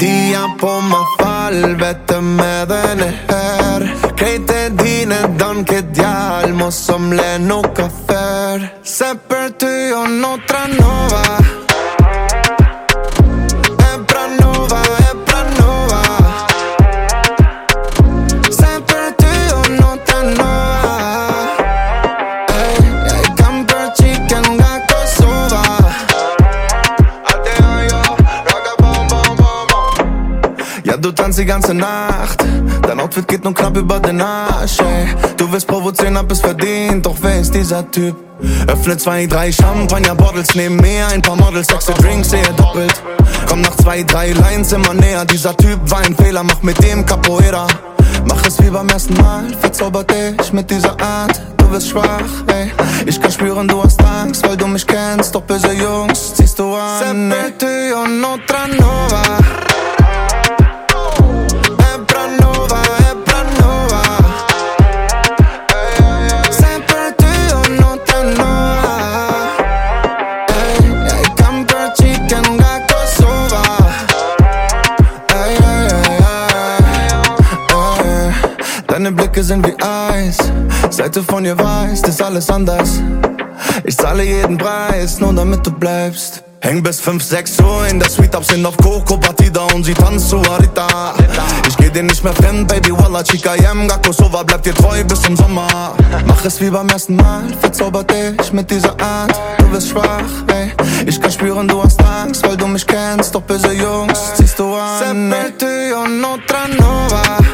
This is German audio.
dia po ma fal Vetëm edhe në her. Krejt e din don këtë djal Mosëm le nuk ka fer. Se për ty unë nuk tranova nuova du tanzt die ganze Nacht. Dein Outfit geht nur knapp über den Arsch, ey. Du wirst provozieren, hab es verdient, doch wer ist dieser Typ? Öffne zwei, drei Champagner-Bottles, neben mir ein paar Models, sechste Drinks, sehe doppelt. Komm nach zwei, drei Lines immer näher, dieser Typ war ein Fehler, mach mit dem Capoeira. Mach es wie beim ersten Mal, verzaubert dich mit dieser Art. Du wirst schwach, ey. Ich kann spüren, du hast Angst, weil du mich kennst. Doch böse Jungs ziehst du an. Se yo no otra nova. Deine Blicke sind wie Eis. Seit du von ihr weißt, ist alles anders. Ich zahle jeden Preis, nur damit du bleibst. Häng bis 5, 6 Uhr in der Suite, ab sind auf Coco Partida und sie tanzt zu Arita. Ich geh dir nicht mehr fremd, Baby, Walla, Chica, Yem, Kosova, bleib dir treu bis zum Sommer. Mach es wie beim ersten Mal, verzaubert dich mit dieser Art. Du wirst schwach, ey. Ich kann spüren, du hast Angst, weil du mich kennst, doch böse Jungs ziehst du an. Se no otra nova.